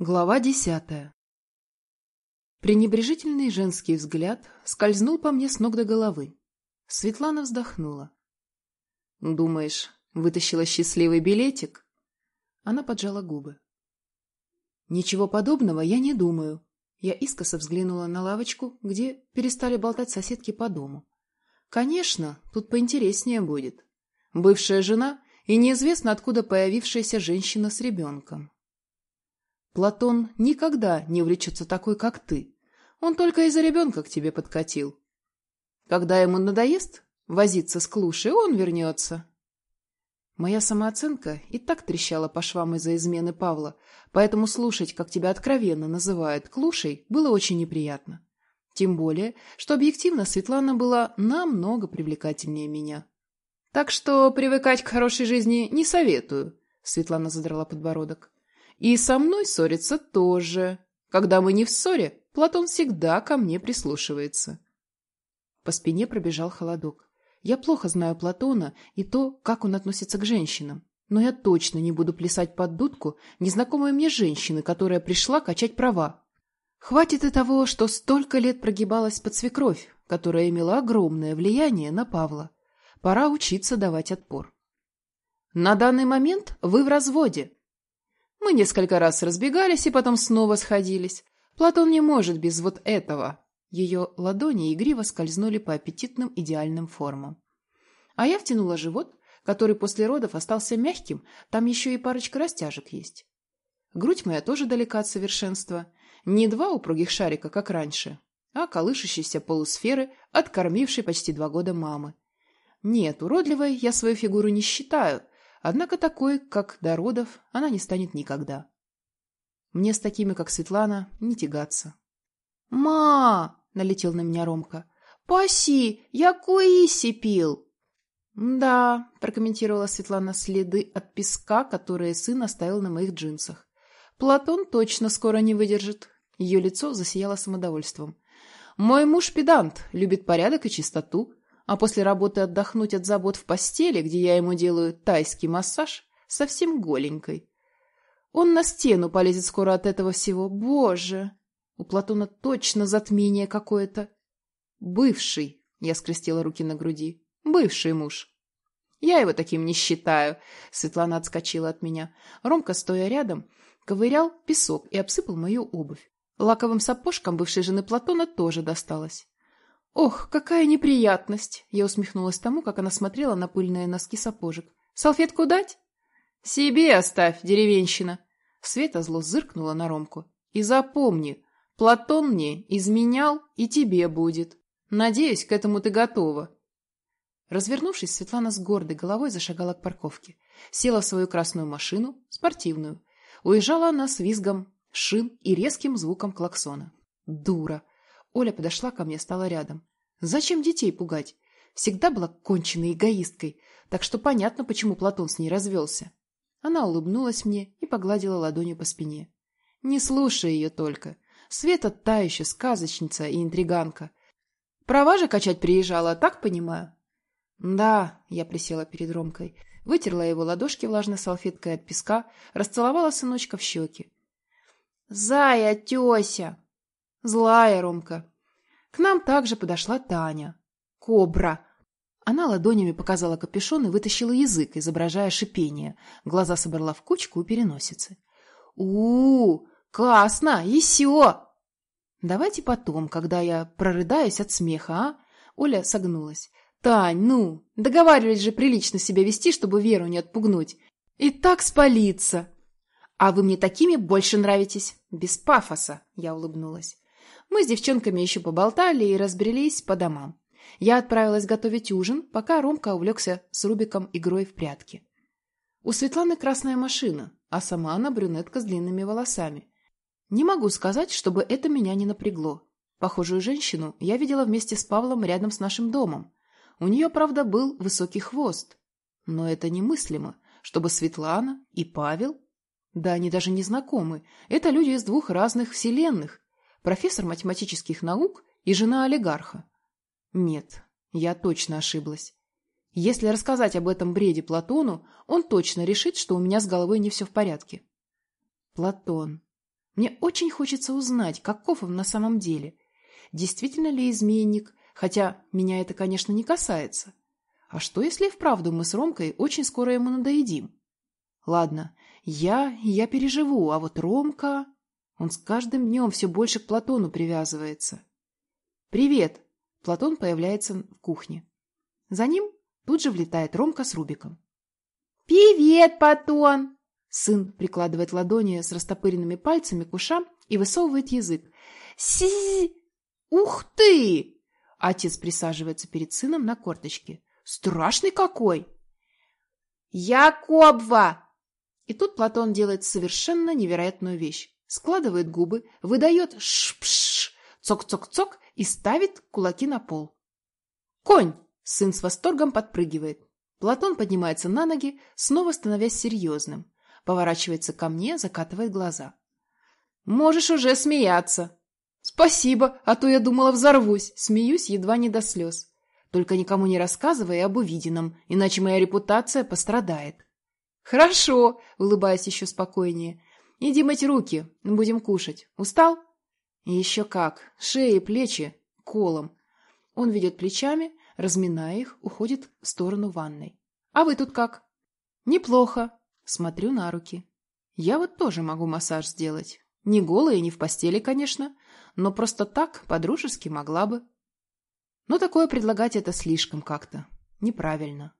Глава десятая Пренебрежительный женский взгляд скользнул по мне с ног до головы. Светлана вздохнула. «Думаешь, вытащила счастливый билетик?» Она поджала губы. «Ничего подобного я не думаю». Я искоса взглянула на лавочку, где перестали болтать соседки по дому. «Конечно, тут поинтереснее будет. Бывшая жена и неизвестно откуда появившаяся женщина с ребенком. Платон никогда не увлечется такой, как ты. Он только из-за ребенка к тебе подкатил. Когда ему надоест возиться с клушей, он вернется. Моя самооценка и так трещала по швам из-за измены Павла, поэтому слушать, как тебя откровенно называют клушей, было очень неприятно. Тем более, что объективно Светлана была намного привлекательнее меня. Так что привыкать к хорошей жизни не советую, Светлана задрала подбородок. И со мной ссориться тоже. Когда мы не в ссоре, Платон всегда ко мне прислушивается. По спине пробежал холодок. Я плохо знаю Платона и то, как он относится к женщинам. Но я точно не буду плясать под дудку незнакомой мне женщины, которая пришла качать права. Хватит и того, что столько лет прогибалась под свекровь, которая имела огромное влияние на Павла. Пора учиться давать отпор. На данный момент вы в разводе, мы несколько раз разбегались и потом снова сходились. Платон не может без вот этого. Ее ладони игриво скользнули по аппетитным идеальным формам. А я втянула живот, который после родов остался мягким, там еще и парочка растяжек есть. Грудь моя тоже далека от совершенства. Не два упругих шарика, как раньше, а колышущиеся полусферы, откормившей почти два года мамы. Нет, уродливой я свою фигуру не считаю, Однако такой, как до родов, она не станет никогда. Мне с такими, как Светлана, не тягаться. «Ма!» — налетел на меня Ромка. «Паси! Я куиси пил!» «Да», — прокомментировала Светлана следы от песка, которые сын оставил на моих джинсах. «Платон точно скоро не выдержит». Ее лицо засияло самодовольством. «Мой муж педант, любит порядок и чистоту а после работы отдохнуть от забот в постели, где я ему делаю тайский массаж, совсем голенькой. Он на стену полезет скоро от этого всего. Боже! У Платона точно затмение какое-то. Бывший, я скрестила руки на груди, бывший муж. Я его таким не считаю. Светлана отскочила от меня. Ромка, стоя рядом, ковырял песок и обсыпал мою обувь. Лаковым сапожкам бывшей жены Платона тоже досталось. «Ох, какая неприятность!» Я усмехнулась тому, как она смотрела на пыльные носки сапожек. «Салфетку дать?» «Себе оставь, деревенщина!» Света зло зыркнула на Ромку. «И запомни, Платон мне изменял и тебе будет. Надеюсь, к этому ты готова». Развернувшись, Светлана с гордой головой зашагала к парковке. Села в свою красную машину, спортивную. Уезжала она с визгом шин и резким звуком клаксона. Дура! Оля подошла ко мне, стала рядом. Зачем детей пугать? Всегда была конченной эгоисткой, так что понятно, почему Платон с ней развелся. Она улыбнулась мне и погладила ладонью по спине. Не слушай ее только. Света та еще сказочница и интриганка. Права же качать приезжала, так понимаю? Да, я присела перед Ромкой, вытерла его ладошки влажной салфеткой от песка, расцеловала сыночка в щеки. «Зая, тёся!» Злая Ромка. К нам также подошла Таня. Кобра. Она ладонями показала капюшон и вытащила язык, изображая шипение. Глаза собрала в кучку у переносицы. у, -у Классно! Еще!» «Давайте потом, когда я прорыдаюсь от смеха, а?» Оля согнулась. «Тань, ну, договаривались же прилично себя вести, чтобы Веру не отпугнуть. И так спалиться!» «А вы мне такими больше нравитесь!» «Без пафоса!» — я улыбнулась. Мы с девчонками еще поболтали и разбрелись по домам. Я отправилась готовить ужин, пока Ромка увлекся с Рубиком игрой в прятки. У Светланы красная машина, а сама она брюнетка с длинными волосами. Не могу сказать, чтобы это меня не напрягло. Похожую женщину я видела вместе с Павлом рядом с нашим домом. У нее, правда, был высокий хвост. Но это немыслимо, чтобы Светлана и Павел... Да они даже не знакомы. Это люди из двух разных вселенных, профессор математических наук и жена олигарха. Нет, я точно ошиблась. Если рассказать об этом бреде Платону, он точно решит, что у меня с головой не все в порядке. Платон. Мне очень хочется узнать, каков он на самом деле. Действительно ли изменник, хотя меня это, конечно, не касается. А что, если вправду мы с Ромкой очень скоро ему надоедим? Ладно, я, я переживу, а вот Ромка... Он с каждым днем все больше к Платону привязывается. «Привет!» Платон появляется в кухне. За ним тут же влетает Ромка с Рубиком. «Привет, Платон!» Сын прикладывает ладони с растопыренными пальцами к ушам и высовывает язык. «Си! Ух ты!» Отец присаживается перед сыном на корточке. «Страшный какой!» «Якобва!» И тут Платон делает совершенно невероятную вещь. Складывает губы, выдает ш-пш, цок-цок-цок и ставит кулаки на пол. «Конь!» – сын с восторгом подпрыгивает. Платон поднимается на ноги, снова становясь серьезным. Поворачивается ко мне, закатывает глаза. «Можешь уже смеяться!» «Спасибо, а то я думала взорвусь!» Смеюсь едва не до слез. Только никому не рассказывай об увиденном, иначе моя репутация пострадает. «Хорошо», — улыбаясь еще спокойнее. «Иди мыть руки, будем кушать. Устал?» «Еще как. Шеи и плечи колом». Он ведет плечами, разминая их, уходит в сторону ванной. «А вы тут как?» «Неплохо». Смотрю на руки. «Я вот тоже могу массаж сделать. Не голая, не в постели, конечно, но просто так, по-дружески могла бы». Но такое предлагать это слишком как-то. Неправильно.